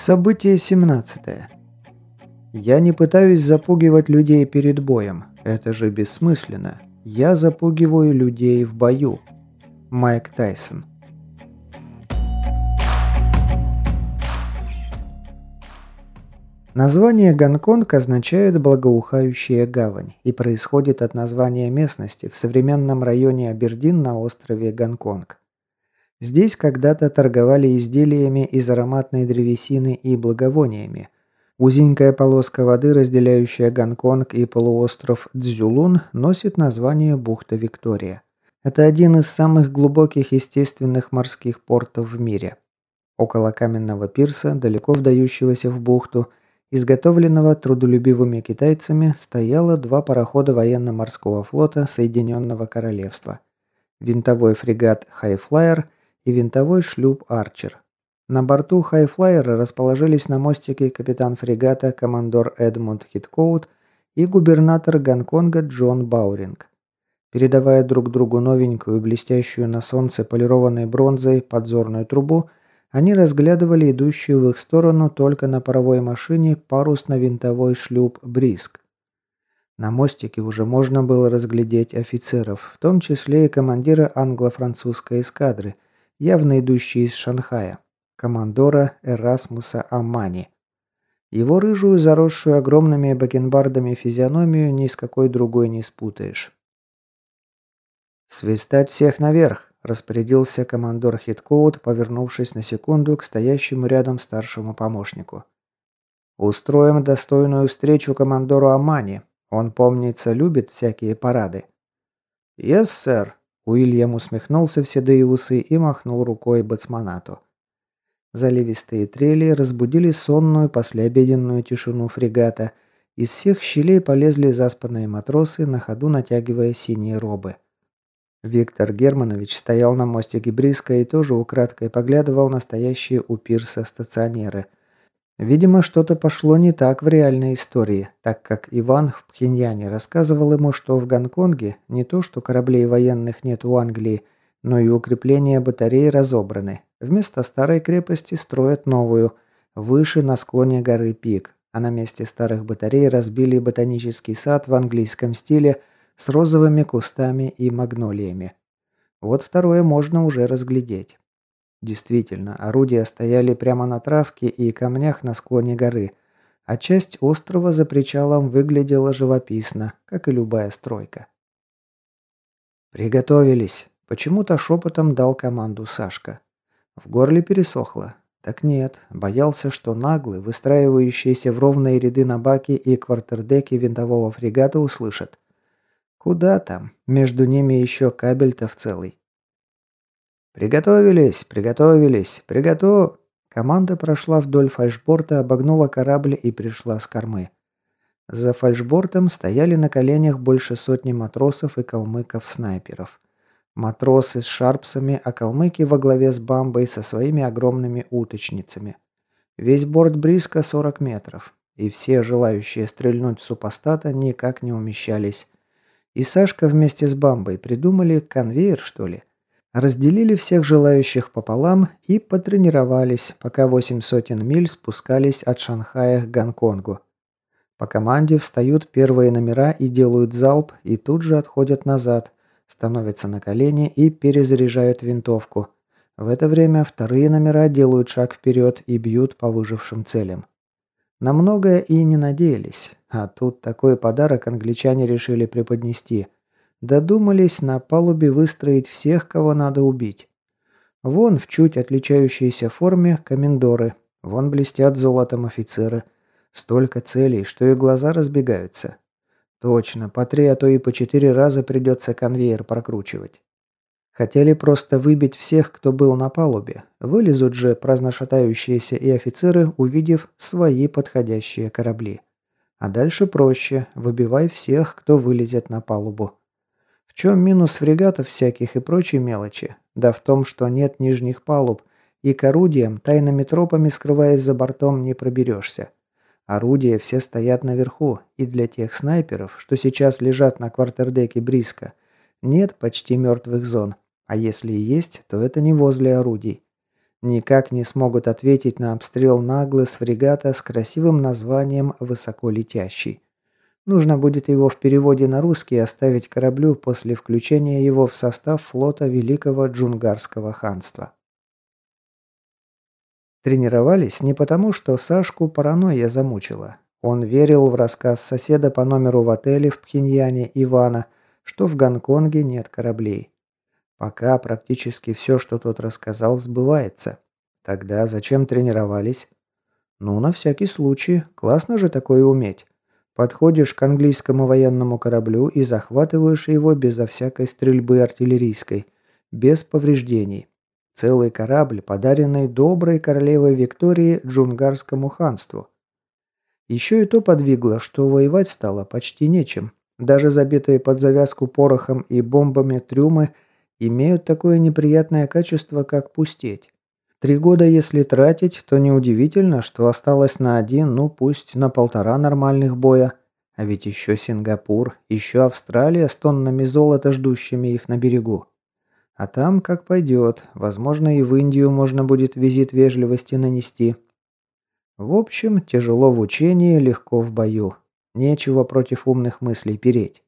Событие 17. Я не пытаюсь запугивать людей перед боем. Это же бессмысленно. Я запугиваю людей в бою. Майк Тайсон. Название Гонконг означает «благоухающая гавань» и происходит от названия местности в современном районе Абердин на острове Гонконг. Здесь когда-то торговали изделиями из ароматной древесины и благовониями. Узенькая полоска воды, разделяющая Гонконг и полуостров Цзюлун, носит название бухта Виктория. Это один из самых глубоких естественных морских портов в мире. Около каменного пирса, далеко вдающегося в бухту, изготовленного трудолюбивыми китайцами, стояло два парохода военно-морского флота Соединенного Королевства. Винтовой фрегат «Хайфлайер» и винтовой шлюп «Арчер». На борту хайфлайера расположились на мостике капитан фрегата командор Эдмунд Хиткоут и губернатор Гонконга Джон Бауринг. Передавая друг другу новенькую, блестящую на солнце полированной бронзой подзорную трубу, они разглядывали идущую в их сторону только на паровой машине парусно-винтовой шлюп «Бриск». На мостике уже можно было разглядеть офицеров, в том числе и командира англо-французской эскадры – явно идущий из Шанхая, командора Эрасмуса Амани. Его рыжую, заросшую огромными бакенбардами физиономию ни с какой другой не спутаешь. «Свистать всех наверх!» – распорядился командор Хиткоут, повернувшись на секунду к стоящему рядом старшему помощнику. «Устроим достойную встречу командору Амани. Он, помнится, любит всякие парады». «Yes, сэр», Уильям усмехнулся в седые усы и махнул рукой бацманату. Заливистые трели разбудили сонную послеобеденную тишину фрегата. Из всех щелей полезли заспанные матросы, на ходу натягивая синие робы. Виктор Германович стоял на мостике Бриска и тоже украдкой поглядывал на стоящие у пирса стационеры – Видимо, что-то пошло не так в реальной истории, так как Иван в Пхеньяне рассказывал ему, что в Гонконге не то что кораблей военных нет у Англии, но и укрепления батареи разобраны. Вместо старой крепости строят новую, выше на склоне горы Пик, а на месте старых батарей разбили ботанический сад в английском стиле с розовыми кустами и магнолиями. Вот второе можно уже разглядеть. Действительно, орудия стояли прямо на травке и камнях на склоне горы, а часть острова за причалом выглядела живописно, как и любая стройка. «Приготовились!» – почему-то шепотом дал команду Сашка. В горле пересохло. Так нет, боялся, что наглый, выстраивающиеся в ровные ряды на баке и квартердеке винтового фрегата услышат. Куда там? Между ними еще кабель-то в целый. «Приготовились! Приготовились! Приготов...» Команда прошла вдоль фальшборта, обогнула корабль и пришла с кормы. За фальшбортом стояли на коленях больше сотни матросов и калмыков-снайперов. Матросы с шарпсами, а калмыки во главе с бамбой со своими огромными уточницами. Весь борт близко 40 метров, и все желающие стрельнуть в супостата никак не умещались. И Сашка вместе с бамбой придумали конвейер, что ли? Разделили всех желающих пополам и потренировались, пока восемь сотен миль спускались от Шанхая к Гонконгу. По команде встают первые номера и делают залп, и тут же отходят назад, становятся на колени и перезаряжают винтовку. В это время вторые номера делают шаг вперед и бьют по выжившим целям. На многое и не надеялись, а тут такой подарок англичане решили преподнести – Додумались на палубе выстроить всех, кого надо убить. Вон в чуть отличающейся форме комендоры, вон блестят золотом офицеры. Столько целей, что и глаза разбегаются. Точно, по три, а то и по четыре раза придется конвейер прокручивать. Хотели просто выбить всех, кто был на палубе. Вылезут же праздношатающиеся и офицеры, увидев свои подходящие корабли. А дальше проще. Выбивай всех, кто вылезет на палубу чем минус фрегатов всяких и прочей мелочи? Да в том, что нет нижних палуб, и к орудиям, тайными тропами скрываясь за бортом, не проберешься. Орудия все стоят наверху, и для тех снайперов, что сейчас лежат на квартердеке Бриска, нет почти мертвых зон, а если и есть, то это не возле орудий. никак не смогут ответить на обстрел наглы с фрегата с красивым названием «Высоколетящий». Нужно будет его в переводе на русский оставить кораблю после включения его в состав флота Великого Джунгарского ханства. Тренировались не потому, что Сашку паранойя замучила. Он верил в рассказ соседа по номеру в отеле в Пхеньяне Ивана, что в Гонконге нет кораблей. Пока практически все, что тот рассказал, сбывается. Тогда зачем тренировались? Ну, на всякий случай. Классно же такое уметь. Подходишь к английскому военному кораблю и захватываешь его безо всякой стрельбы артиллерийской, без повреждений. Целый корабль, подаренный доброй королевой Виктории Джунгарскому ханству. Еще и то подвигло, что воевать стало почти нечем. Даже забитые под завязку порохом и бомбами трюмы имеют такое неприятное качество, как пустеть. Три года если тратить, то неудивительно, что осталось на один, ну пусть на полтора нормальных боя. А ведь еще Сингапур, еще Австралия с тоннами золота, ждущими их на берегу. А там как пойдет, возможно и в Индию можно будет визит вежливости нанести. В общем, тяжело в учении, легко в бою. Нечего против умных мыслей переть.